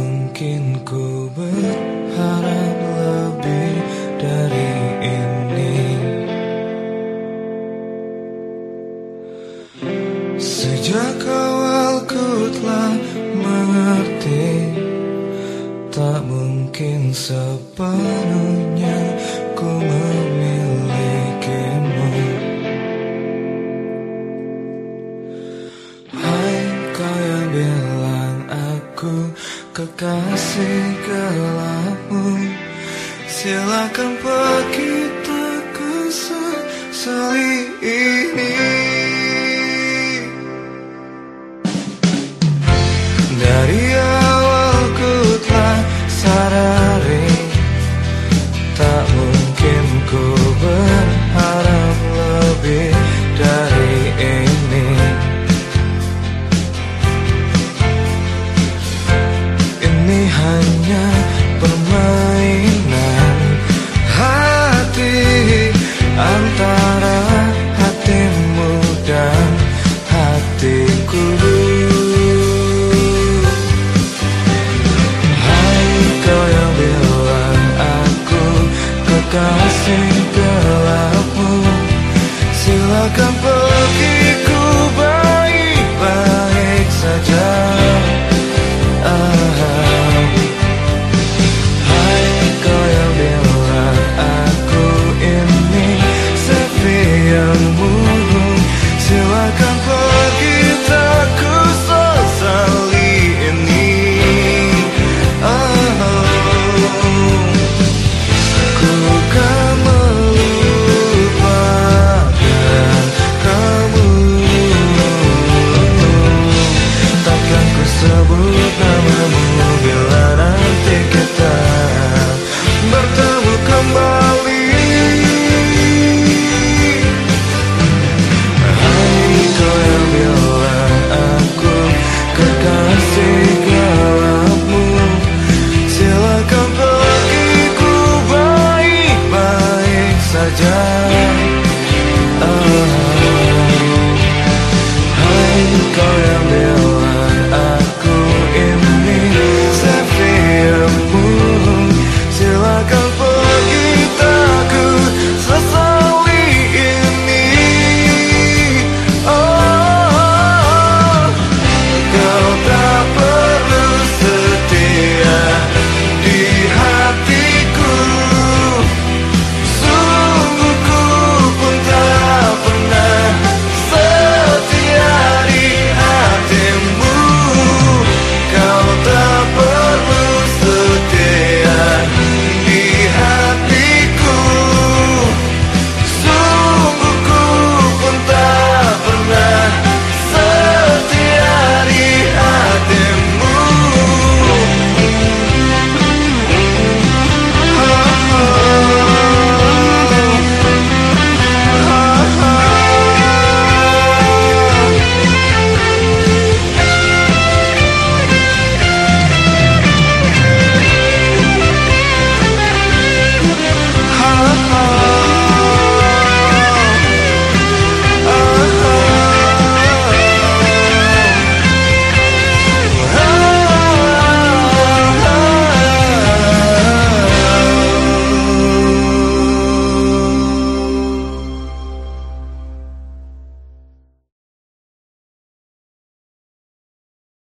Mungkin ku berharap lebih dari ini. Sejak awal ku telah mengerti Tak mungkin sepenuhnya ku memilikimu. Hai kau yang bilang aku kekasih gelapmu. Silakan pergi tak sesali ini kekasih gelapmu Silakan pergi